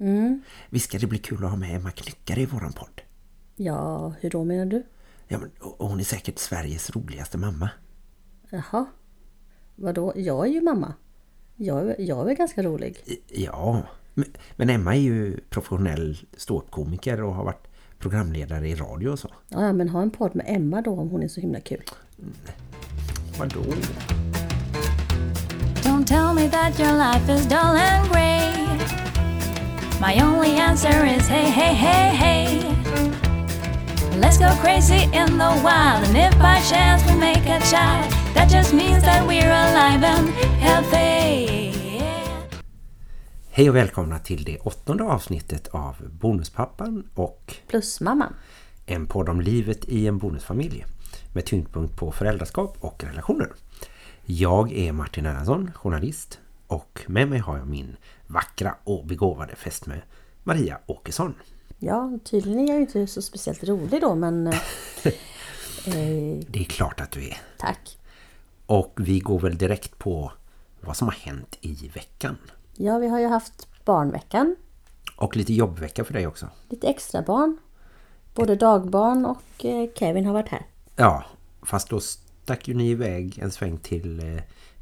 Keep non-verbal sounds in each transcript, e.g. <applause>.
Mm. Visst ska det bli kul att ha med Emma Knyckare i våran podd? Ja, hur då menar du? Ja, men och hon är säkert Sveriges roligaste mamma. Jaha. Vadå? Jag är ju mamma. Jag, jag är ganska rolig. Ja, men, men Emma är ju professionell ståuppkomiker och har varit programledare i radio och så. Ja, men ha en podd med Emma då om hon är så himla kul. Vadå? Don't tell me that your life is dull and grey. My only answer is hey, hey, hey, hey. Let's go crazy in the wild, and if by chance we make a child, that just means that we're alive and healthy. Hej och välkomna till det åttonde avsnittet av Bonuspappan och Plus mamman. en podd om livet i en bonusfamilj med tyngdpunkt på föräldraskap och relationer. Jag är Martin Erlandsson, journalist och med mig har jag min vackra och begåvade fästmö Maria Åkesson. Ja, tydligen är jag inte så speciellt rolig då, men... eh, <laughs> eh, Det är klart att du är. tack. Och vi går väl direkt på vad som har hänt i veckan. Ja, vi har ju haft barnveckan. Och lite jobbvecka för dig också. Lite extra barn. Både dagbarn och eh, Kevin har varit här. Ja, fast då stack ju ni iväg en sväng till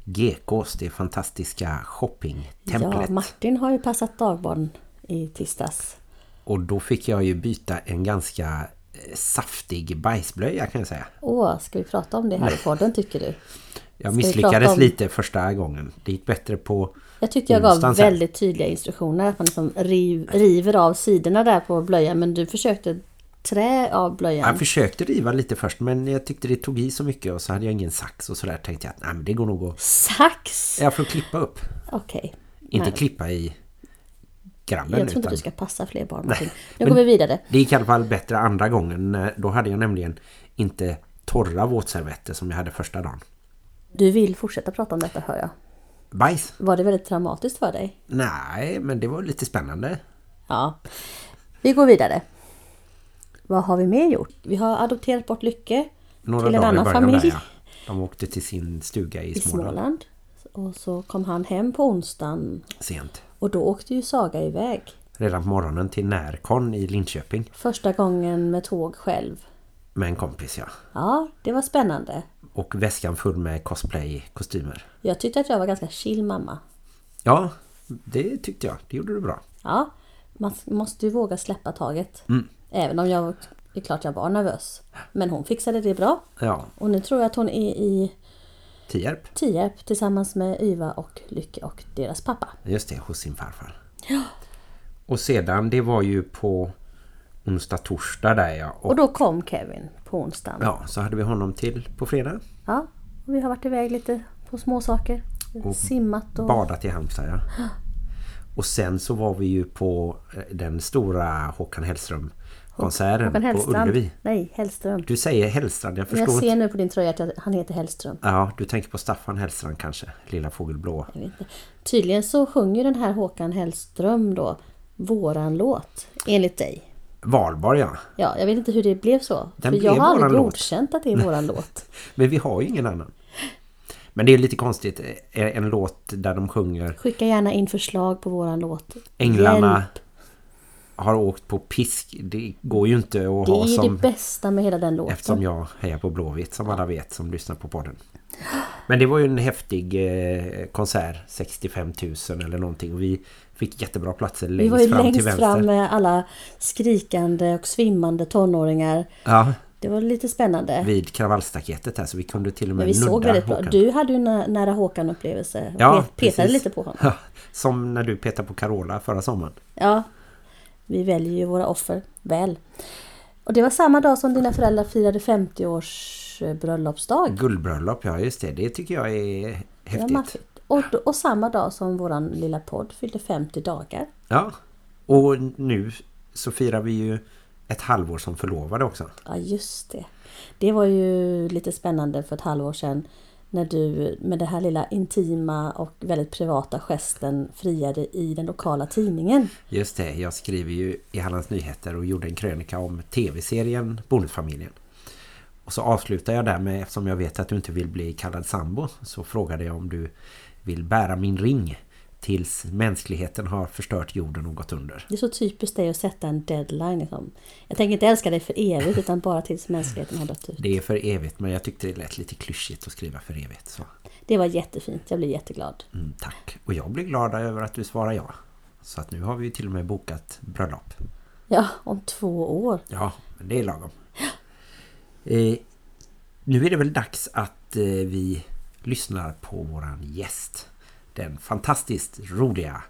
GKs, det fantastiska shoppingtemplet. Ja, Martin har ju passat dagbarn i tisdags. Och då fick jag ju byta en ganska eh, saftig bajsblöja kan jag säga. Åh, ska vi prata om det här i podden tycker du? Jag Ska misslyckades om- lite första gången. Det gick bättre på Jag tyckte jag gav väldigt tydliga instruktioner. Att man liksom riv, river av sidorna där på blöjan. Men du försökte trä av blöjan. Jag försökte riva lite först men jag tyckte det tog i så mycket och så hade jag ingen sax och sådär tänkte jag att nej, men det går nog att... Sax! Jag får klippa upp. Okej. Inte Nej. klippa i grabben Jag tror inte utan... du ska passa fler barn. Martin. Nu går vi vidare. Det gick i alla fall bättre andra gången. Då hade jag nämligen inte torra våtservetter som jag hade första dagen. Du vill fortsätta prata om detta hör jag. Bajs? Var det väldigt traumatiskt för dig? Nej, men det var lite spännande. Ja. Vi går vidare. Vad har vi mer gjort? Vi har adopterat bort Lycke Några till en dagar annan familj där, ja. De åkte till sin stuga i, i Småland. Småland. Och så kom han hem på onsdagen. Sent. Och då åkte ju Saga iväg. Redan på morgonen till Närkon i Linköping. Första gången med tåg själv. Med en kompis, ja. Ja, det var spännande. Och väskan full med cosplay-kostymer. Jag tyckte att jag var ganska chill mamma. Ja, det tyckte jag. Det gjorde du bra. Ja, man måste ju våga släppa taget. Även om jag, det är klart jag var nervös. Men hon fixade det bra. Ja, Och nu tror jag att hon är i Tierp. Tierp tillsammans med Yva och Lycke och deras pappa. Just det, hos sin farfar. Ja. Och sedan, det var ju på onsdag, torsdag där ja. Och, Och då kom Kevin på onsdagen. ja, så hade vi honom till på fredag. Ja, och vi har varit iväg lite på små saker. Och Simmat och... Badat i Halmstad, ja. Och sen så var vi ju på eh, den stora Håkan Hellström-konserten Håkan på. Ullevi. Nej, Hellström. Du säger Hellstrand, jag Men förstår jag ser inte. nu på din tröja att han heter Hellström. Ja, du tänker på Staffan Hellstrand kanske. Lilla fågelblå. Jag vet inte. Tydligen så sjunger den här Håkan Hellström då våran låt, enligt dig. Valborg, ja. Ja, jag vet inte hur det blev så. Den för jag har aldrig låt. godkänt att det är våran <laughs> låt. Men vi har ju ingen annan. Men det är lite konstigt. eh, En låt där de sjunger Skicka gärna in förslag på våran låt. Änglarna Hjälp. har åkt på pisk. Det går ju inte att Det ha är ju som... det bästa med hela den låten. Eftersom jag hejar på Blåvitt som alla vet som lyssnar på podden. Men det var ju en häftig eh, konsert. 65 000 eller någonting. Och vi fick jättebra platser Vi längst var ju fram till längst vänster. fram med alla skrikande och svimmande tonåringar. Ja, Det var lite spännande. vid kravallstaketet här så vi kunde till och med Men vi nudda såg väldigt bra. Håkan. Du hade ju en nära Håkan-upplevelse. Ja, pet- petade precis. lite på honom. <laughs> Ja, som när du petade på Carola förra sommaren. Ja, vi väljer ju våra offer väl. Och det var samma dag som dina föräldrar firade 50-års eh, bröllopsdag. Guldbröllop, ja just det. Det tycker jag är häftigt. Och, och samma dag som våran lilla podd fyllde 50 dagar. Ja, och nu så firar vi ju ett halvår som förlovade också. Ja, just det. Det var ju lite spännande för ett halvår sedan när du med den här lilla intima och väldigt privata gesten friade i den lokala tidningen. Just det, jag skriver ju i Hallands Nyheter och gjorde en krönika om tv-serien Bonusfamiljen. Och så avslutar jag där med, eftersom jag vet att du inte vill bli kallad sambo, så frågade jag om du vill bära min ring tills mänskligheten har förstört jorden och gått under. Det är så typiskt dig att sätta en deadline. Liksom. Jag tänker inte älska dig för evigt utan bara tills mänskligheten har dött ut. Det är för evigt men jag tyckte det lät lite klyschigt att skriva för evigt. Så. Det var jättefint, jag blev jätteglad. Mm, tack. Och jag blir glad över att du svarar ja. Så att nu har vi ju till och med bokat bröllop. Ja, om två år. Ja, men det är lagom. Eh, nu är det väl dags att eh, vi lyssnar på våran gäst. Den fantastiskt roliga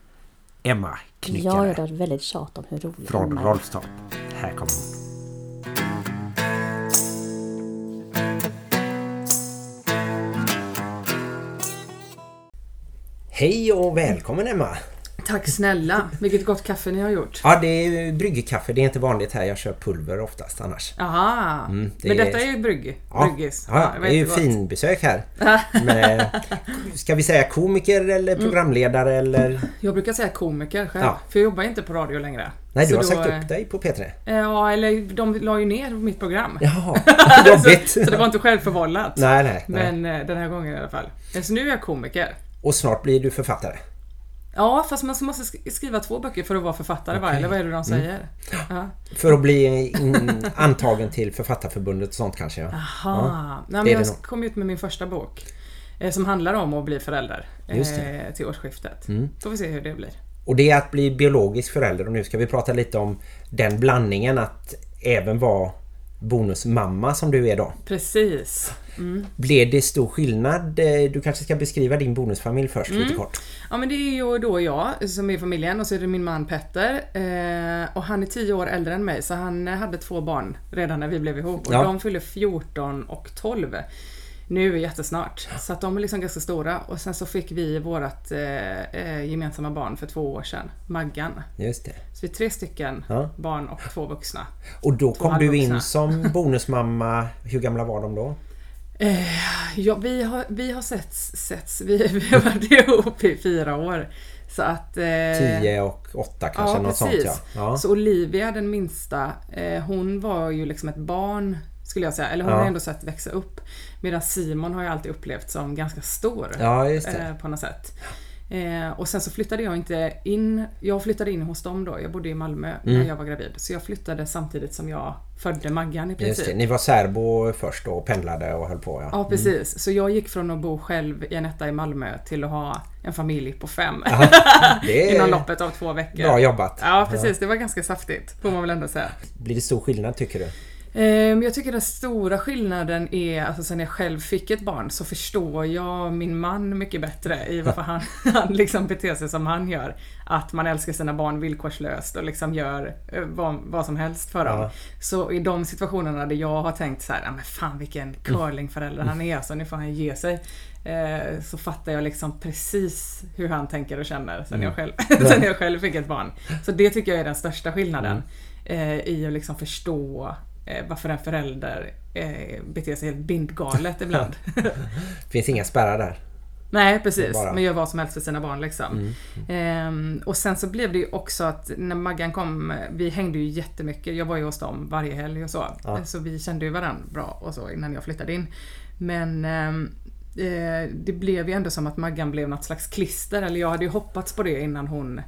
Emma Ja, Knyckare jag har väldigt tjat om hur rolig från Emma är. Rolfstorp. Här kommer hon. Hej och välkommen Emma! Tack snälla. Vilket gott kaffe ni har gjort. Ja, det är bryggekaffe. Det är inte vanligt här. Jag kör pulver oftast annars. Aha. Mm, det Men detta är ju brygg. Ja, Bryggis. ja, det är ju var jättegott. fin besök här. <laughs> Med, ska vi säga komiker eller Mm. programledare eller... Jag brukar säga komiker själv. Ja. För jag jobbar inte på radio längre. Nej, du Så har då, sagt eh, upp dig på P3. Ja, eller de la ju ner mitt program. Jaha, <laughs> jobbigt. så, så det var inte självförvållat. Nej, nej, nej. Men eh, den här gången i alla fall. Eh, Så nu är jag komiker. Och snart blir du författare. Ja, fast man måste sk- skriva två böcker för att vara författare va? Eller vad är det de säger? Ja. För att bli in, antagen till Författarförbundet och sånt kanske. Ja. Aha. Nej, är men jag nog. kom ut med min första bok. Eh, som handlar om att bli förälder. Mm. Eh, till årsskiftet. Får vi se hur det blir. Och det är att bli biologisk förälder. Och nu ska vi prata lite om den blandningen att även vara bonusmamma som du är då. Precis. Blev det stor skillnad? Eh, Du kanske ska beskriva din bonusfamilj först lite kort. Ja men det är ju då jag som är familjen och så är det min man Petter. Eh, och han är 10 år äldre än mig så han hade två barn redan när vi blev ihop. Och Ja. de fyller 14 och 12 nu jättesnart. Så att de är liksom ganska stora. Och sen så fick vi vårat eh, gemensamma barn för två år sedan. Maggan. Just det. Så vi är tre stycken Ja. barn och två vuxna. Och då kom du in som bonusmamma. Hur gamla var de då? Ja, vi har, vi har setts, setts. Vi, <laughs> vi har varit ihop i fyra år. Så att... Eh, 10 och 8 kanske, ja, något precis. sånt ja. ja. Så Olivia, den minsta, eh, hon var ju liksom ett barn skulle jag säga. Eller hon Ja. har ändå sett växa upp. Medan Simon har jag alltid upplevt som ganska stor. Ja. Eh, på något sätt. Eh, och sen så flyttade jag inte in. Jag flyttade in hos dem då. Jag bodde i Malmö Mm. när jag var gravid. Så jag flyttade samtidigt som jag födde Maggan i princip. Ni var särbo först och pendlade och höll på ja. Ja precis, så jag gick från att bo själv i en etta i Malmö till att ha en familj på fem. <laughs> Det Inom är loppet av två veckor. bra jobbat. Ja precis, det var ganska saftigt får man väl ändå säga. Blir det stor skillnad tycker du? Ehm, Jag tycker den stora skillnaden är, alltså sen jag själv fick ett barn så förstår jag min man mycket bättre i varför han, <laughs> han liksom beter sig som han gör. Att man älskar sina barn villkorslöst och liksom gör eh, vad, vad som helst för dem. Ja. Så i de situationerna där jag har tänkt så här, "Ja, men fan vilken curlingförälder han är, så nu får han ge sig. Eh, så fattar jag liksom precis hur han tänker och känner sen, jag, själv, <laughs> sen jag själv fick ett barn. Så det tycker jag är den största skillnaden. Eh, I att liksom förstå varför en förälder eh, beter sig helt bindgalet ibland. <laughs> Finns inga spärrar där? Nej precis, Bara- man gör vad som helst för sina barn liksom. Ehm, och sen så blev det ju också att när Maggan kom, vi hängde ju jättemycket. Jag var ju hos dem varje helg och så. Ja. Så vi kände ju varandra bra och så innan jag flyttade in. Men ehm, eh, det blev ju ändå som att Maggan blev något slags klister. Eller jag hade ju hoppats på det innan hon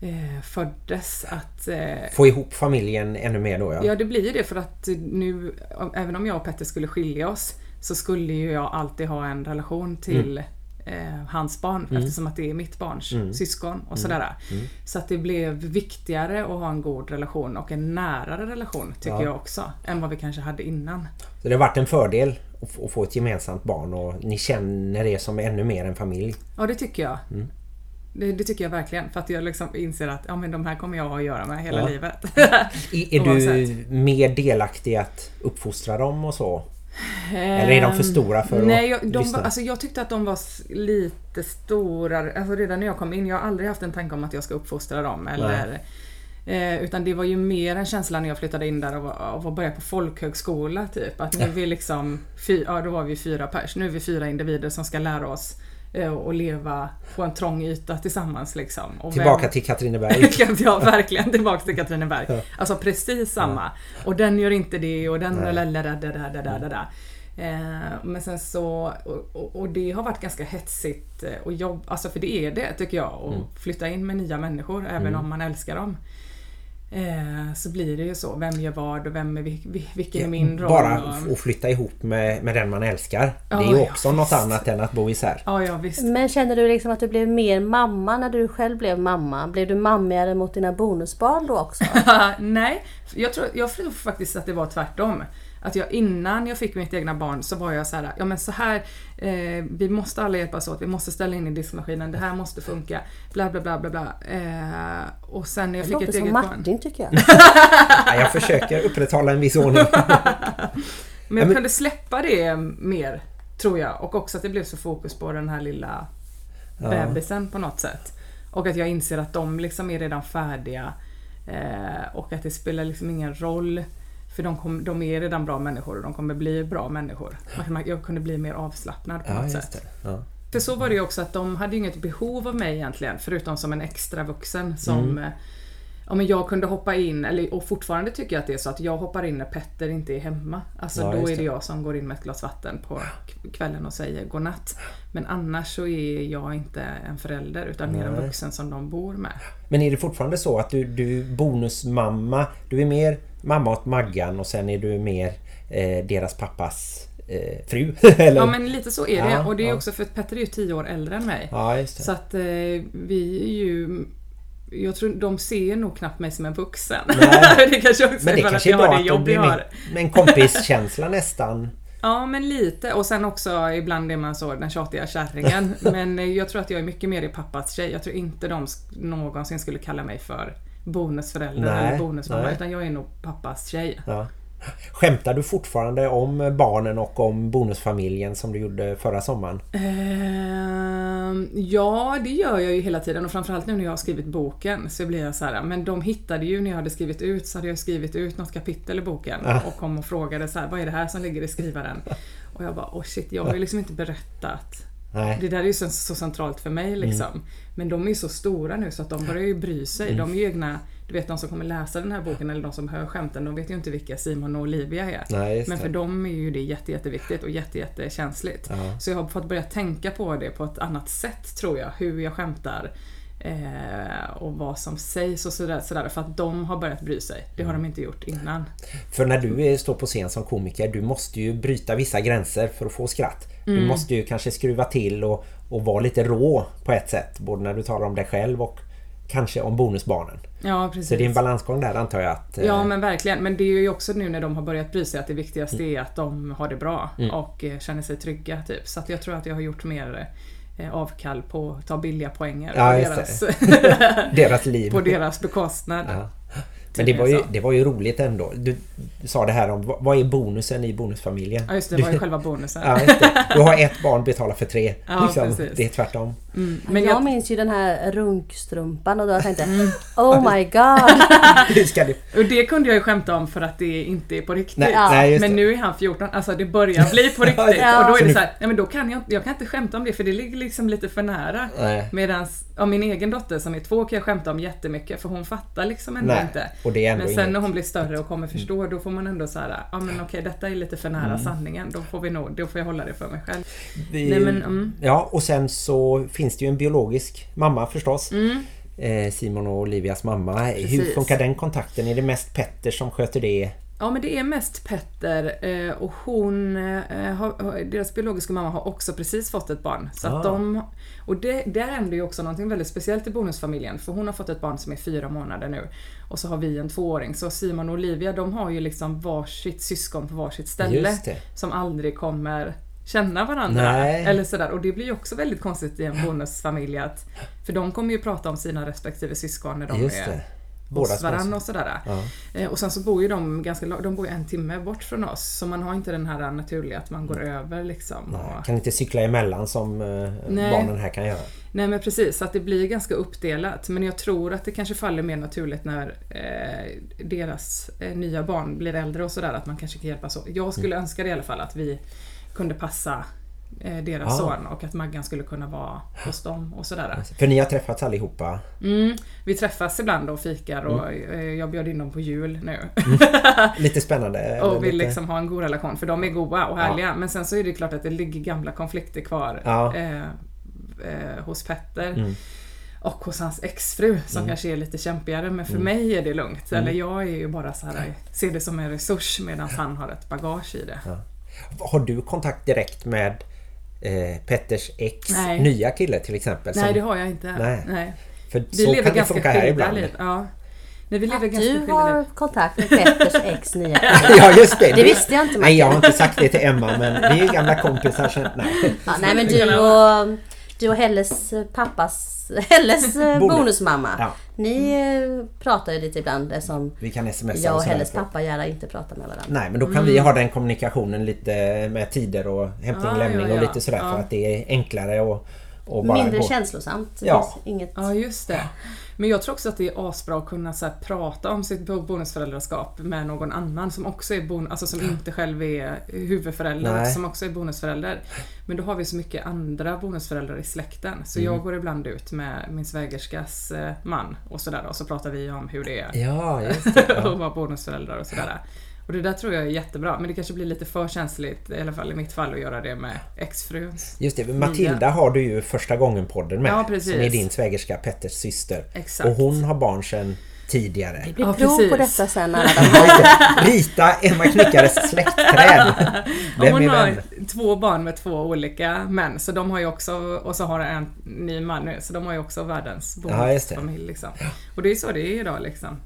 eh, föddes. Att eh, Få ihop familjen ännu mer då ja. Ja, det blir ju det för att nu, även om jag och Petter skulle skilja oss, så skulle ju jag alltid ha en relation till eh, hans barn eftersom att det är mitt barns syskon och sådär. Så att det blev viktigare att ha en god relation och en närare relation tycker Ja. jag också, än vad vi kanske hade innan. Så det har varit en fördel att få- att få ett gemensamt barn och ni känner det som ännu mer en familj. Ja, det tycker jag. Det, det tycker jag verkligen, för att jag liksom inser att ja, men de här kommer jag att göra med hela Ja. livet. Är, är <laughs> du mer delaktig i att uppfostra dem och så? Eller är de för stora för Ehm, Nej, att jag, de lyssna? alltså jag tyckte att de var lite stora. Alltså redan när jag kom in, jag har aldrig haft en tanke om att jag ska uppfostra dem. Eller, eh, utan det var ju mer en känsla när jag flyttade in där av, av att börja på folkhögskola typ. Att nu är vi liksom, fy, ja då var vi fyra pers. Nu är vi fyra individer som ska lära oss eh, att leva på en trång yta tillsammans liksom. Och Tillbaka vem- till Katrineberg. <laughs> ja, verkligen tillbaks till Katrineberg. Alltså precis samma. Och den gör inte det och den da, da. Eh, men sen så, och, och, och det har varit ganska hetsigt eh, och jobb, alltså för det är det tycker jag, att Mm. flytta in med nya människor även om man älskar dem. Eh, så blir det ju så, vem gör vad och vem är, vil- vil- vilken är min roll? Bara och, att flytta ihop med, med den man älskar. Ja, det är ju ja, också något visst. annat än att bo isär. ja, ja visst. Men känner du liksom att du blev mer mamma när du själv blev mamma? Blev du mammigare mot dina bonusbarn då också? <laughs> Nej, jag tror, jag tror faktiskt att det var tvärtom. Att jag innan jag fick mitt egna barn så var jag så här, ja men så här, eh, vi måste alla hjälpas åt, vi måste ställa in i diskmaskinen, det här måste funka, bla bla bla bla bla. Eh, och sen när jag Det fick ett eget barn. Martin tycker jag. <laughs> Ja, jag försöker upprätthålla en viss ordning. <laughs> Men jag kunde släppa det mer, tror jag. Och också att det blev så fokus på den här lilla Ja. bebisen på något sätt. Och att jag inser att de liksom är redan färdiga. Eh, och att det spelar liksom ingen roll. För de, kom, de är redan bra människor och de kommer bli bra människor. Jag kunde bli mer avslappnad på Ja, något sätt. Ja. För så var det ju också att de hade ju inget behov av mig egentligen förutom som en extra vuxen som Mm. eh, Ja men jag kunde hoppa in, eller, och fortfarande tycker jag att det är så att jag hoppar in när Petter inte är hemma. Alltså Ja, då är det jag som går in med ett glas vatten på kvällen och säger godnatt. Men annars så är jag inte en förälder utan mer en vuxen som de bor med. Men är det fortfarande så att du, du bonusmamma, du är mer mamma åt Maggan och sen är du mer eh, deras pappas eh, fru? <laughs> Eller? Ja men lite så är det. Ja, och det är ja. också för att Petter är ju tio år äldre än mig. Ja. Så att eh, vi är ju jag tror de ser nog knappt mig som en vuxen. <laughs> Det kanske också Men det är kanske är bra att det de jobb jag har. med en kompiskänsla nästan. <laughs> Ja, men lite. Och sen också ibland är man så den tjatiga kärringen. men jag tror att jag är mycket mer i pappas tjej. Jag tror inte de någonsin skulle kalla mig för bonusförälder Nej, eller bonusmamma. nej. Utan jag är nog pappas tjej. Ja. Skämtar du fortfarande om barnen och om bonusfamiljen som du gjorde förra sommaren? Ehm, ja, det gör jag ju hela tiden och framförallt nu när jag har skrivit boken så blir jag så här, men de hittade ju när jag hade skrivit ut så hade jag skrivit ut något kapitel i boken Ja. och kom och frågade så här, vad är det här som ligger i skrivaren? Och jag bara, oh shit, jag har ju liksom inte berättat Nej. Det där är ju så, så centralt för mig liksom. Mm. Men de är ju så stora nu så att de börjar ju bry sig. De är ju egna, du vet de som kommer läsa den här boken eller de som hör skämten, de vet ju inte vilka Simon och Olivia är. Nej, Men det. för dem är ju det jätte, jätteviktigt och jätte, jättekänsligt. Ja. Så jag har fått börja tänka på det på ett annat sätt tror jag, hur jag skämtar. Eh, och vad som sägs och sådär, sådär. För att de har börjat bry sig. Det har Mm. de inte gjort innan. För när du står på scen som komiker, du måste ju bryta vissa gränser för att få skratt. Mm. Du måste ju kanske skruva till och, och vara lite rå på ett sätt. Både när du talar om dig själv och kanske om bonusbarnen. Ja, precis. Så det är en balansgång där antar jag att... eh, Ja men verkligen. Men det är ju också nu när de har börjat bry sig att det viktigaste Mm. är att de har det bra och eh, känner sig trygga. Typ. Så att jag tror att jag har gjort mer eh, avkall på att ta billiga poänger Ja, på, deras, <laughs> deras liv. <laughs> på deras bekostnad. Ja. Men det Typ var, ju, det var ju roligt ändå. Du, sa det här om vad vad är bonusen i bonusfamiljen? Ja just det, var ju själva bonusen. <laughs> Ja. Du har ett barn betalar för tre. Ja, liksom, det är tvärtom. Mm. Men jag, jag, minns ju den här runkstrumpan och då tänkte Mm. <laughs> Oh my god! <laughs> Det... och det kunde jag ju skämta om för att det inte är på riktigt. Nej, Ja. nej, men det. nu är han 14, alltså det börjar bli på <laughs> riktigt. Ja. Och då är det så här, nej men då kan jag, jag kan inte skämta om det för det ligger liksom lite för nära. Medan min egen dotter som är två kan jag skämta om jättemycket för hon fattar liksom ändå Nej, inte. och det är ändå men sen inget- Mm. när hon blir större och kommer förstå då får man ändå så här, ja men okej detta är lite för nära sanningen. Då får vi nog, då får jag hålla det för mig själv. Vi- Nej, men, mm. Ja, och sen så finns det ju en biologisk mamma förstås. Mm. Eh, Simon och Olivias mamma. Hur Precis. funkar den kontakten? Är det mest Petter som sköter det? Ja men det är mest Petter eh, och hon, eh, har, deras biologiska mamma har också precis fått ett barn. Så Ah. de, och det, där händer ju också någonting väldigt speciellt i bonusfamiljen för hon har fått ett barn som är fyra månader nu och så har vi en tvååring. Så Simon och Olivia de har ju liksom varsitt syskon på varsitt ställe som aldrig kommer känna varandra. Nej. Eller sådär. Och det blir ju också väldigt konstigt i en bonusfamilj att, för de kommer ju prata om sina respektive syskon när de Just är det. hos Båda varandra och sådär. Ja. Eh, Och sen så bor ju de ganska de bor ju en timme bort från oss. Så man har inte den här naturliga att man går över liksom. Och, Kan inte cykla emellan som eh, Nej. barnen här kan göra. nej men precis, att det blir ganska uppdelat. Men jag tror att det kanske faller mer naturligt när eh, deras eh, nya barn blir äldre och sådär. Att man kanske kan hjälpas åt. Jag skulle önska det i alla fall att vi kunde passa eh, deras Ah. son och att Maggan skulle kunna vara hos dem och sådär. För ni har träffats allihopa. Mm, vi träffas ibland och fikar och Mm. eh, jag bjöd in dem på jul nu. <laughs> Lite spännande. och vill lite... liksom ha en god relation för de är goa och härliga. Men sen så är det klart att det ligger gamla konflikter kvar Ja. eh, eh, hos Petter. Mm. Och hos hans exfru som kanske är lite kämpigare men för Mm. mig är det lugnt. Eller jag är ju bara så här, ser det som en resurs medan han har ett bagage i det. Har du kontakt direkt med eh, Petters ex Nej. nya kille till exempel? Nej som- det har jag inte. Nej. Nej. För Vi så lever kan det funka här ibland. liv. Ja. Nej, vi lever Att ganska du har liv. kontakt med Petters ex nya <laughs> Ja just det. Det visste jag inte, Nej jag har inte sagt det till Emma men vi är ju gamla kompisar sen. Nej. Ja, nej men du och, du och Helles pappas, <laughs> Helles eh, Bonus. bonusmamma. Ja. Ni eh, pratar ju lite ibland eftersom Vi kan smsa jag och sådär Helles pappa gärna inte pratar med varandra. Nej men då kan vi ha den kommunikationen lite med tider och hämtning, Ja, lämning ja, och ja. lite sådär Ja. för att det är enklare och, och bara Mindre gå- känslosamt. Ja. Inget... Ja, just det. Men jag tror också att det är asbra att kunna så prata om sitt bo- bonusföräldraskap med någon annan som också är bon- alltså som inte själv är huvudförälder, Nej. som också är bonusförälder. Men då har vi så mycket andra bonusföräldrar i släkten. Så Mm. jag går ibland ut med min svägerskas eh, man och sådär och så pratar vi om hur det är Ja, just det. <laughs> att Ja. vara bonusföräldrar och sådär. Och det där tror jag är jättebra, men det kanske blir lite för känsligt, i alla fall i mitt fall, att göra det med exfruns. Just det, Matilda har du ju första gången podden med. Ja, precis. Som är din svägerska Petters syster. Exakt. Och hon har barn sedan tidigare. Det blir Ja, prov på detta sen alla de här. Rita Emma Knyckares släktträd. <laughs> Vem hon är har vem? två barn med två olika män, så de har ju också, och så har en ny man nu, så de har ju också världens Ja, just det. bonusfamilj. Liksom. Och det är så det är idag liksom.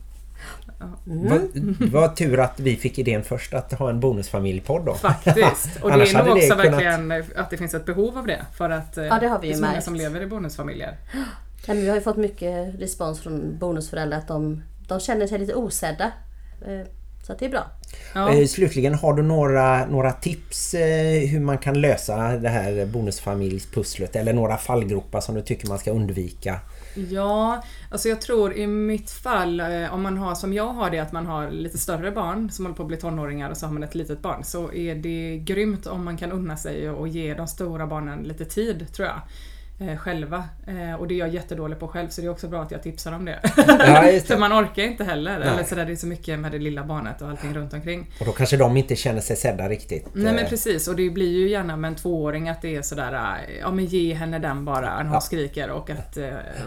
Vad vad tur att vi fick idén först att ha en bonusfamiljpodd då. Faktiskt. <laughs> Och det är nog det också kunnat- verkligen att det finns ett behov av det. För att eh, Ja, det har vi ju är så många som lever i bonusfamiljer. <gasps> Men vi har ju fått mycket respons från bonusföräldrar att de, de känner sig lite osedda. Eh, Så att det är bra. Ja. Eh, Slutligen, har du några, några tips hur man kan lösa det här bonusfamiljspusslet? Eller några fallgropar som du tycker man ska undvika? Ja, alltså jag tror i mitt fall, eh, om man har som jag har det, att man har lite större barn som håller på att bli tonåringar och så har man ett litet barn, så är det grymt om man kan unna sig och ge de stora barnen lite tid, tror jag. Eh, själva. Eh, och det är jag jättedålig på själv, så det är också bra att jag tipsar om det. Ja, <laughs> För man orkar inte heller. Nej. Eller sådär, det är så mycket med det lilla barnet och allting runt omkring. Och då kanske de inte känner sig sedda riktigt. Nej men Eh, precis, och det blir ju gärna med en tvååring att det är sådär, ja men ge henne den bara när hon Ja. skriker och att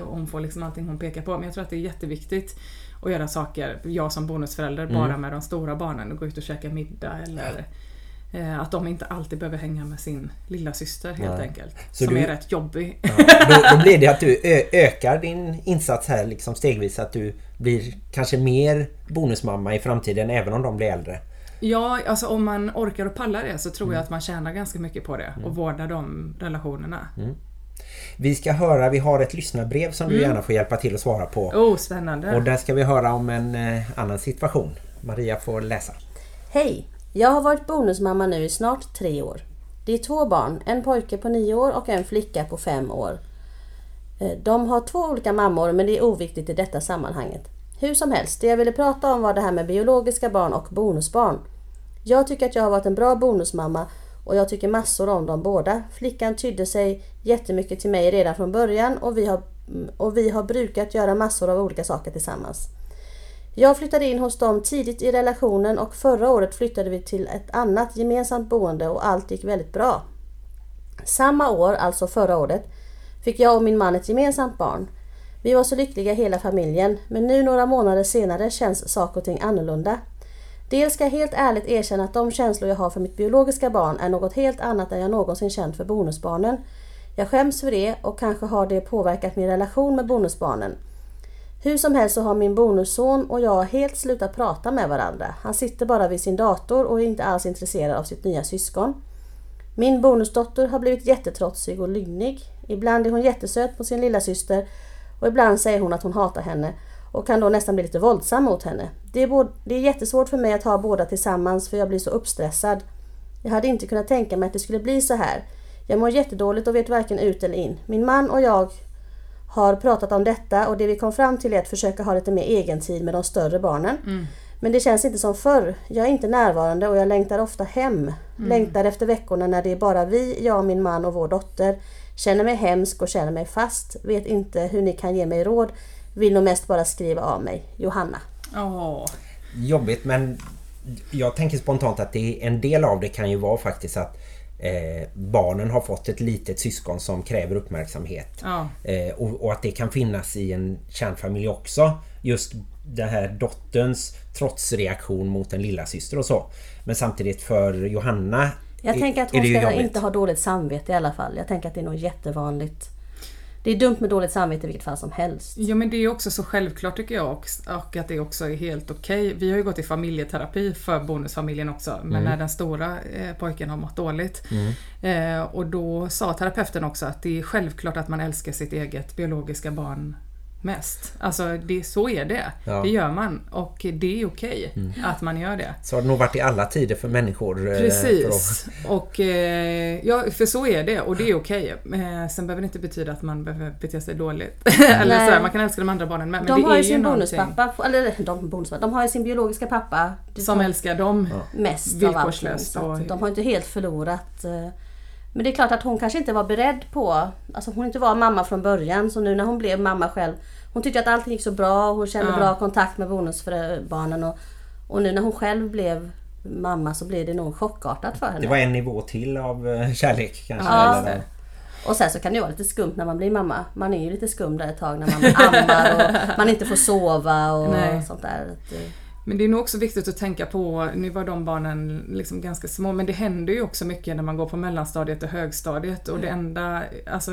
hon får liksom allting hon pekar på. Men jag tror att det är jätteviktigt att göra saker, jag som bonusförälder, Mm. bara med de stora barnen och gå ut och käka middag eller att de inte alltid behöver hänga med sin lilla syster helt Nej. enkelt. Så som du- är rätt jobbig. Ja, då, då blir det att du ökar din insats här liksom stegvis. Att du blir kanske mer bonusmamma i framtiden även om de blir äldre. Ja, alltså om man orkar och pallar det så tror Mm. jag att man tjänar ganska mycket på det och vårdar de relationerna. Vi ska höra, vi har ett lyssnarbrev som du gärna får hjälpa till att svara på. Oh, spännande! Och där ska vi höra om en eh, annan situation. Maria får läsa. Hej! Jag har varit bonusmamma nu i snart tre år. Det är två barn, en pojke på nio år och en flicka på fem år. Eh, de har två olika mammor men det är oviktigt i detta sammanhanget. Hur som helst, det jag ville prata om var det här med biologiska barn och bonusbarn. Jag tycker att jag har varit en bra bonusmamma och jag tycker massor om dem båda. Flickan tydde sig jättemycket till mig redan från början och vi har, mm, och vi har brukat göra massor av olika saker tillsammans. Jag flyttade in hos dem tidigt i relationen och förra året flyttade vi till ett annat gemensamt boende och allt gick väldigt bra. Samma år, alltså förra året, fick jag och min man ett gemensamt barn. Vi var så lyckliga hela familjen, men nu några månader senare känns saker och ting annorlunda. Dels ska jag helt ärligt erkänna att de känslor jag har för mitt biologiska barn är något helt annat än jag någonsin känt för bonusbarnen. Jag skäms för det och kanske har det påverkat min relation med bonusbarnen. Hur som helst så har min bonusson och jag helt slutat prata med varandra. Han sitter bara vid sin dator och är inte alls intresserad av sitt nya syskon. Min bonusdotter har blivit jättetrotsig och lynnig. Ibland är hon jättesöt på sin lilla syster och ibland säger hon att hon hatar henne och kan då nästan bli lite våldsam mot henne. Det är, både, det är jättesvårt för mig att ha båda tillsammans för jag blir så uppstressad. Jag hade inte kunnat tänka mig att det skulle bli så här. Jag mår jättedåligt och vet varken ut eller in. Min man och jag har pratat om detta och det vi kom fram till är att försöka ha lite mer egentid med de större barnen. Men det känns inte som förr. Jag är inte närvarande och jag längtar ofta hem. Längtar efter veckorna när det är bara vi, jag, min man och vår dotter. Känner mig hemsk och känner mig fast. Vet inte hur ni kan ge mig råd. Vill nog mest bara skriva av mig. Johanna. Åh, Jobbigt men jag tänker spontant att det, en del av det kan ju vara faktiskt att eh, barnen har fått ett litet syskon som kräver uppmärksamhet. Ja. Eh, och, och att det kan finnas i en kärnfamilj också. Just den här dotterns trotsreaktion mot en lilla syster och så. Men samtidigt för Johanna Jag är- tänker att hon ska jobbigt. inte ha dåligt samvete i alla fall. Jag tänker att det är nog jättevanligt. Det är dumt med dåligt samvete i vilket fall som helst. Ja men det är också så självklart tycker jag och, och att det också är helt okej. Vi har ju gått i familjeterapi för bonusfamiljen också men när den stora eh, pojken har mått dåligt. Eh, och då sa terapeuten också att det är självklart att man älskar sitt eget biologiska barn mest. Alltså det, så är det. Ja. Det gör man och det är okej att man gör det. Så har det nog varit i alla tider för människor. eh, för Precis. Och, eh, ja, för så är det och det är okej. Eh, sen behöver det inte betyda att man behöver bete sig dåligt. <laughs> Eller Nej. så här, man kan älska de andra barnen med. Men de det har är ju sin bonuspappa, eller de, bonuspappa, de har ju sin biologiska pappa Som älskar dem. mest av allting. och- de har inte helt förlorat. Eh, Men det är klart att hon kanske inte var beredd på, alltså hon inte var mamma från början så nu när hon blev mamma själv. Hon tyckte att allting gick så bra, hon kände Ja. bra kontakt med bonusbarnen och, och nu när hon själv blev mamma så blev det nog chockartat för henne. Det var en nivå till av eh, kärlek kanske. Ja. eller, Och sen så kan det ju vara lite skumt när man blir mamma. Man är ju lite skum där ett tag när man ammar och man inte får sova och Nej. sånt där. Men det är nog också viktigt att tänka på, nu var de barnen liksom ganska små, men det händer ju också mycket när man går på mellanstadiet och högstadiet och det enda, alltså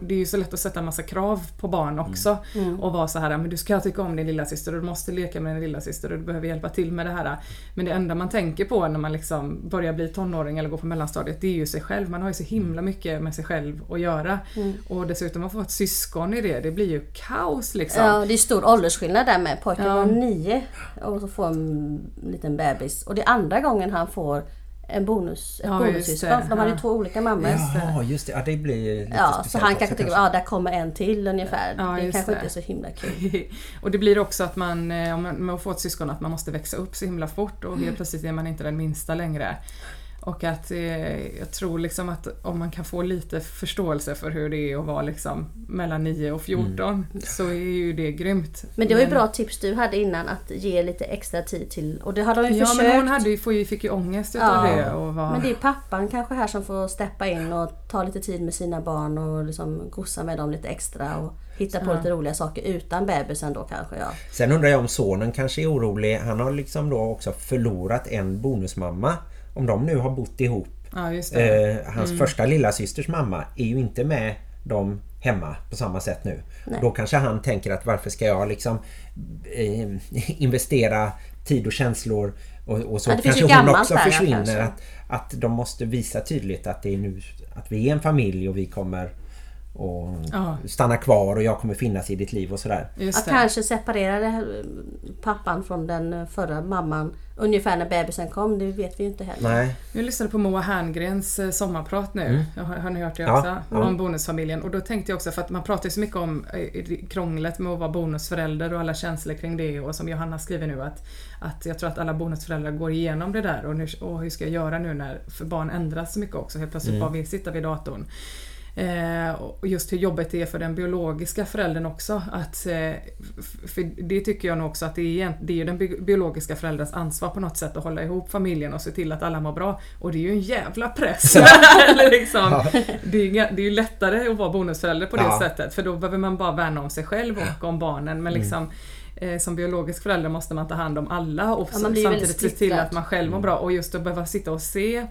det är ju så lätt att sätta en massa krav på barn också och vara så här, men du ska tycka om din lilla syster och du måste leka med din lilla syster och du behöver hjälpa till med det här. Men det enda man tänker på när man liksom börjar bli tonåring eller går på mellanstadiet, det är ju sig själv. Man har ju så himla mycket med sig själv att göra. Och dessutom att få ett syskon i det, det blir ju kaos liksom. Ja, det är stor åldersskillnad där med. Pojken Ja. var nio och så får en liten bebis. Och det är andra gången han får en bonus, ett Ja, bonussyskon. de hade ju Ja. två olika mammor. Jaha, just det. Ja, det blir lite Ja, så han kanske tycker att ja, där kommer en till ungefär. Ja, det kanske det. inte är så himla kul. <laughs> och det blir också att man, eh, om man med att få ett syskon, att man måste växa upp så himla fort och Mm. helt plötsligt är man inte den minsta längre. Och att eh, jag tror liksom att om man kan få lite förståelse för hur det är att vara liksom mellan 9 och 14 så är ju det grymt. Men det var ju bra tips du hade innan att ge lite extra tid till. Och det hade de ju Ja försökt. men hon hade ju, fick ju ångest utav Ja. det och var... Men det är pappan kanske här som får steppa in och ta lite tid med sina barn och liksom gossa med dem lite extra och hitta på lite roliga saker utan bebisen då kanske. Ja. Sen undrar jag om sonen kanske är orolig. Han har liksom då också förlorat en bonusmamma. Om de nu har bott ihop. Ja. Eh, hans första lilla systers mamma är ju inte med dem hemma på samma sätt nu. Då kanske han tänker att varför ska jag liksom eh, investera tid och känslor och, och så Ja, kanske hon också försvinner. att, att de måste visa tydligt att det är nu att vi är en familj och vi kommer och Ja. stanna kvar och jag kommer finnas i ditt liv och sådär. Just Att kanske separera eh, pappan från den förra mamman ungefär när bebisen kom, det vet vi ju inte heller. Nej. Jag lyssnade på Moa Herngrens eh, sommarprat nu. Har, har ni hört det Ja, också? ja. Om bonusfamiljen. Och då tänkte jag också, för att man pratar ju så mycket om eh, krånglet med att vara bonusförälder och alla känslor kring det. Och som Johanna skriver nu att, att jag tror att alla bonusföräldrar går igenom det där. Och, nu, och hur ska jag göra nu när för barn ändras så mycket också. Helt plötsligt bara vill sitta vid datorn. Eh, och just hur jobbigt det är för den biologiska föräldern också. Att, eh, för det tycker jag nog också att det är, det är den bi- biologiska förälderns ansvar på något sätt att hålla ihop familjen och se till att alla mår bra. Och det är ju en jävla press. Eller <laughs> liksom, det, är, det är ju lättare att vara bonusförälder på det Ja. sättet för då behöver man bara värna om sig själv och om barnen. Men liksom eh, som biologisk förälder måste man ta hand om alla och Ja, samtidigt se till att man själv mår bra. Och just att behöva sitta och se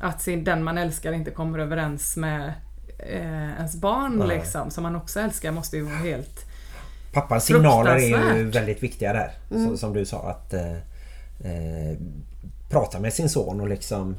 att den man älskar inte kommer överens med eh, ens barn Nej. liksom, som man också älskar måste ju vara helt... Pappans signaler är ju väldigt viktiga där. Så, som du sa att eh, eh, prata med sin son och liksom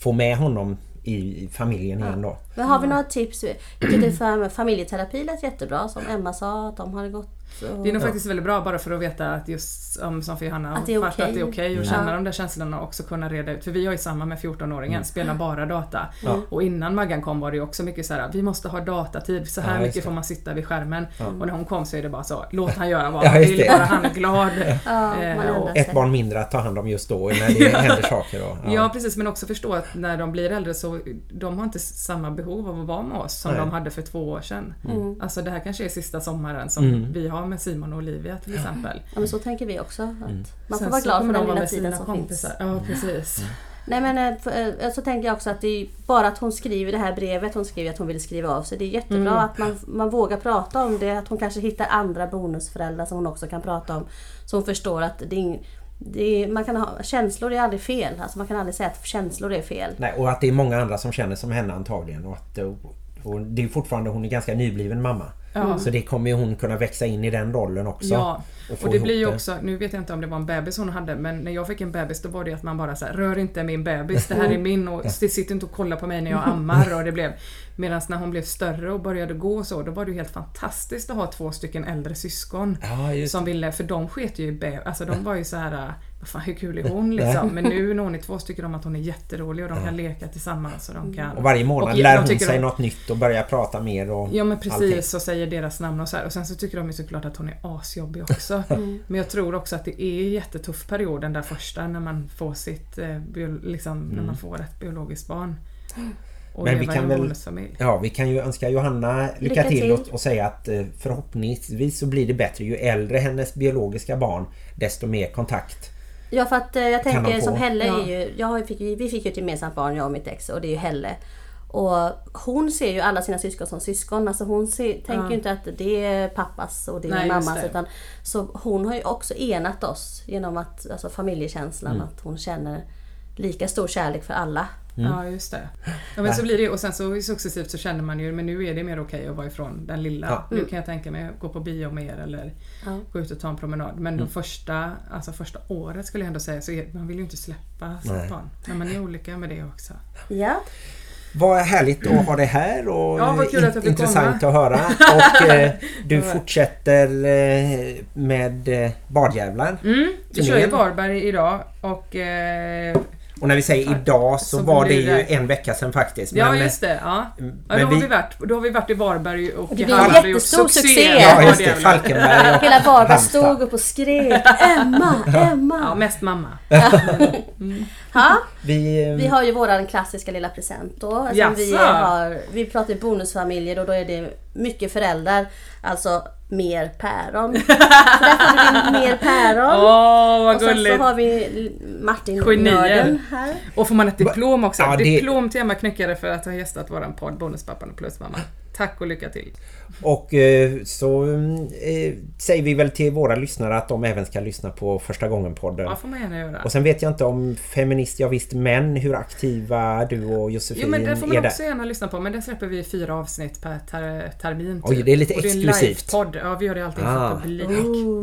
få med honom i, familjen igen då. Men har vi några tips? Jag tyckte för familjeterapi lät jättebra som Emma sa att de hade gått. Så- Det är nog faktiskt väldigt bra bara för att veta att just um, som för Johanna, Att det är fatta att det är okej. okej och Mm. känna Ja. de där känslorna och också kunna reda ut. För vi har ju samma med 14-åringen, spelar bara data. Ja. Och innan Maggan kom var det ju också mycket så här: vi måste ha datatid, så här Ja, mycket får man sitta vid skärmen. Och när hon kom så är det bara så, låt han göra vad Ja, han vill, bara han är glad. <laughs> Ja, Eh, Ett barn mindre att ta hand om just då när det händer <laughs> saker. Och, Ja. precis, men också förstå att när de blir äldre så de har inte samma behov av att vara med oss som Nej. de hade för två år sedan. Mm. Alltså det här kanske är sista sommaren som Mm. vi har med Simon och Olivia till exempel. Ja, men så tänker vi också. Att Man får Sen vara glad för de den lilla tiden som kompisar. finns. Ja, precis. Nej men eh, för, eh, så tänker jag också att det är bara att hon skriver det här brevet, hon skriver att hon vill skriva av sig. Det är jättebra Mm. att man, man vågar prata om det, att hon kanske hittar andra bonusföräldrar som hon också kan prata om. Så hon förstår att det är, det är, man kan ha, känslor är aldrig fel. Alltså man kan aldrig säga att känslor är fel. Nej, och att det är många andra som känner som henne antagligen. Och att, och det är fortfarande, hon är ganska nybliven mamma. Ja. Så det kommer ju hon kunna växa in i den rollen också. Ja, och och det blir ju också, nu vet jag inte om det var en bebis hon hade, men när jag fick en bebis då var det att man bara så här, rör inte min bebis, det här är min och sitter inte och kollar på mig när jag ammar och det blev Medan när hon blev större och började gå så, då var det ju helt fantastiskt att ha två stycken äldre syskon. Ja, Som ville, för de sket ju i bebis, alltså de var ju så här. Vad fan hur kul är hon liksom? Men nu när hon är två tycker de att hon är jätterolig och de kan leka tillsammans och de kan... Och varje månad och lär hon sig de- något nytt och börjar prata mer och Ja men allting. precis och säger deras namn och så här. Och sen så tycker de ju såklart att hon är asjobbig också. <laughs> Mm. Men jag tror också att det är en jättetuff period den där första när man får sitt, eh, liksom, när man får ett biologiskt barn. Och Mm. Men vi kan väl-. Ja, vi kan ju önska Johanna lycka, Lycka till, till. Och, och säga att eh, förhoppningsvis så blir det bättre. Ju äldre hennes biologiska barn, desto mer kontakt. Ja för att eh, jag tänker som Helle Ja. är ju, jag fick, ju- vi fick ju ett gemensamt barn jag och mitt ex och det är ju Helle. Och hon ser ju alla sina syskon som syskon. Alltså hon ser, tänker Ja. ju inte att det är pappas och det är Nej, mammas. det. Utan, så hon har ju också enat oss genom att, alltså familjekänslan, Mm. att hon känner lika stor kärlek för alla. Ja just det. Ja men så blir det och sen så successivt så känner man ju men nu är det mer okej att vara ifrån den lilla. Ja. Nu kan jag tänka mig att gå på bio mer eller Ja. gå ut och ta en promenad. Men Mm. de första, alltså första året skulle jag ändå säga så är, man vill ju inte släppa sitt barn. Men man är olika med det också. Ja, Vad härligt att ha dig här och Ja, vad kul att intressant komma. att höra. Och <laughs> eh, du fortsätter eh, med eh, Badjävlar. Mm, vi kör ju Varberg idag och... Eh, Och när vi säger idag så, Så var det ju det- en vecka sedan faktiskt. ja Men, just det, ja. ja men då, har vi- vi varit, då har vi varit i Varberg och Det blir Halmstad har gjort jättestor succé. Ja just det. Falkenberg och <laughs> hela Varberg stod upp och skrek <laughs> Emma, Emma! Ja, mest mamma. <laughs> Ja, Vi, Vi har ju våran klassiska lilla present då. Jaså? vi, har, vi pratar ju bonusfamiljer och då är det mycket föräldrar. Alltså mer päron. <laughs> Så därför har vi mer päron. Åh, vad och sen så har vi Martin Genier. Nörden här. Och får man ett diplom också. Ja, det- Diplom till Emma Knyckare för att ha gästat våran podd Bonuspappan och Plusmamma. Tack och lycka till. Och eh, så eh, säger vi väl till våra lyssnare att de även ska lyssna på första gången podden. Ja, får man gärna göra. Och sen vet jag inte om Feminist, ja visst, men hur aktiva du och Josefin Jo men det får är man där. också gärna lyssna på men där släpper vi fyra avsnitt per ter termin. Oj, det är lite Och det är en exklusivt. livepodd. Ja vi gör det alltid Ah. publik.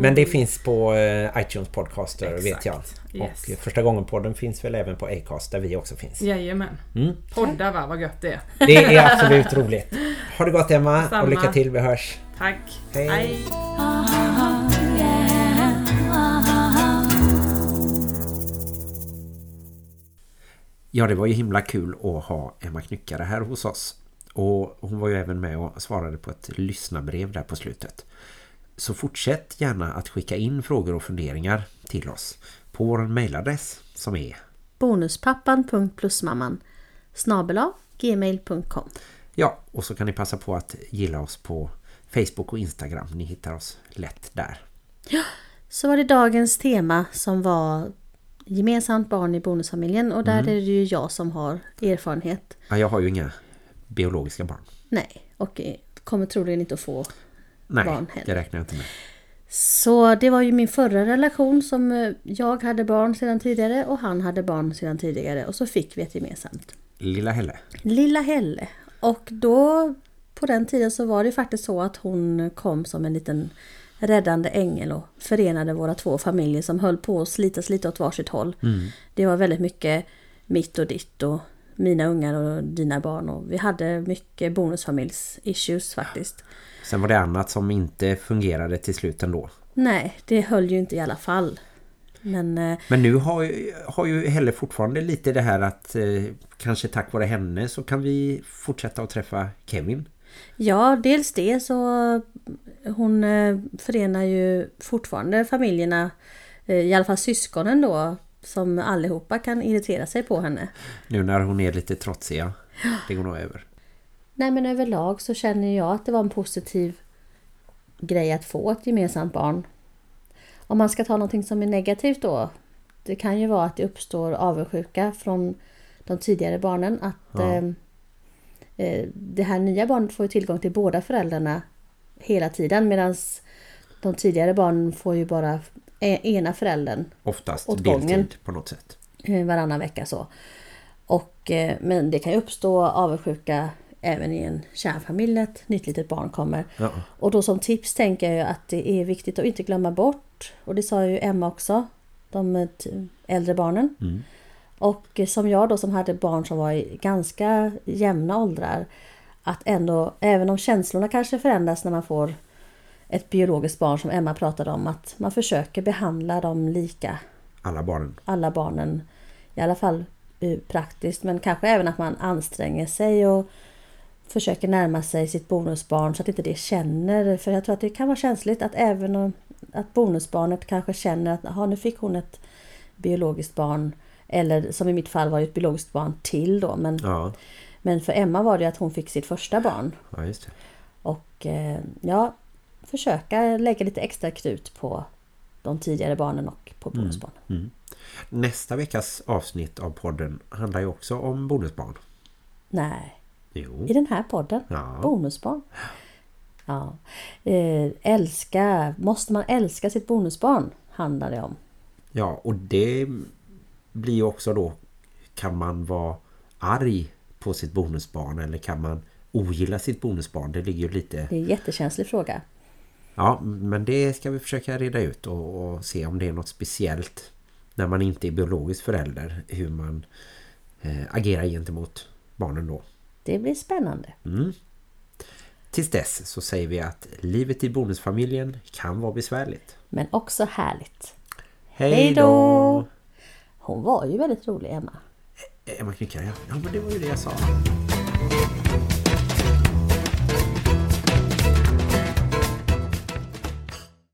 Men det finns på eh, iTunes Podcaster vet Exakt. jag. Yes. Och första gången podden finns väl även på Acast där vi också finns. Jajamän. Mm. Podda va, vad gött det är. Det är absolut roligt. Ha det gott Emma och Samma. lycka till, vi hörs. Tack. Hej. Ja, det var ju himla kul att ha Emma Knyckare här hos oss. Och hon var ju även med och svarade på ett lyssnarbrev där på slutet. Så fortsätt gärna att skicka in frågor och funderingar till oss på vår mejladress som är Bonuspappan.plusmamman snabela gmail.com Ja, och så kan ni passa på att gilla oss på Facebook och Instagram. Ni hittar oss lätt där. Så var det dagens tema som var gemensamt barn i bonusfamiljen och där är det ju jag som har erfarenhet. Ja, jag har ju inga biologiska barn. Nej, och kommer troligen inte att få Nej, Barn heller. det räknar jag inte med. Så det var ju min förra relation som eh, jag hade barn sedan tidigare och han hade barn sedan tidigare och så fick vi ett gemensamt. Lilla Helle. Lilla Helle. Och då på den tiden så var det faktiskt så att hon kom som en liten räddande ängel och förenade våra två familjer som höll på att slitas lite åt varsitt håll. Det var väldigt mycket mitt och ditt och mina ungar och dina barn. Och vi hade mycket bonusfamiljs-issues faktiskt. Sen var det annat som inte fungerade till slut ändå. Nej, det höll ju inte i alla fall. Men, eh, Men nu har ju, har ju Helle fortfarande lite det här att eh, kanske tack vare henne så kan vi fortsätta att träffa Kevin. ja, dels det så hon eh, förenar ju fortfarande familjerna, i alla fall syskonen då, som allihopa kan irritera sig på henne. Nu när hon är lite trotsiga. Det går nog över. Nej men överlag så känner jag att det var en positiv grej att få ett gemensamt barn. Om man ska ta någonting som är negativt då. Det kan ju vara att det uppstår avundsjuka från de tidigare barnen. Att Ja. eh, eh, det här nya barnet får ju tillgång till båda föräldrarna hela tiden. Medan de tidigare barnen får ju bara ena föräldern Oftast Åt deltid gången. på något sätt. eh, varannan vecka så. Och, eh, men det kan ju uppstå avundsjuka även i en kärnfamilj när ett nytt litet barn kommer. Ja. Och då som tips tänker jag att det är viktigt att inte glömma bort, och det sa ju Emma också, de eh, äldre barnen. Mm. Och eh, som jag då som hade barn som var i ganska jämna åldrar, att ändå, även om känslorna kanske förändras när man får ett biologiskt barn som Emma pratade om, att man försöker behandla dem lika Alla barnen. alla barnen. I alla fall eh, praktiskt men kanske även att man anstränger sig och försöker närma sig sitt bonusbarn så att inte det känner. För jag tror att det kan vara känsligt att även om att bonusbarnet kanske känner att aha, nu fick hon ett biologiskt barn. Eller som i mitt fall var det ett biologiskt barn till då. Men, Ja, men för Emma var det att hon fick sitt första barn. ja. Och eh, ja, försöka lägga lite extra krut på de tidigare barnen och på bonusbarnen. Nästa veckas avsnitt av podden handlar ju också om bonusbarn. Nej, Jo. i den här podden. Ja. Bonusbarn. Ja. Eh, älska, måste man älska sitt bonusbarn? Handlar det om. Ja, och det blir ju också då kan man vara arg på sitt bonusbarn eller kan man ogilla sitt bonusbarn? Det ligger ju lite... Det är en jättekänslig fråga. Ja, men det ska vi försöka reda ut och, och se om det är något speciellt när man inte är biologisk förälder. Hur man eh, agerar gentemot barnen då. Det blir spännande. Tills dess så säger vi att livet i bonusfamiljen kan vara besvärligt. Men också härligt. Hej då! Hon var ju väldigt rolig, Emma. Emma Knyckare, ja. ja men det var ju det jag sa.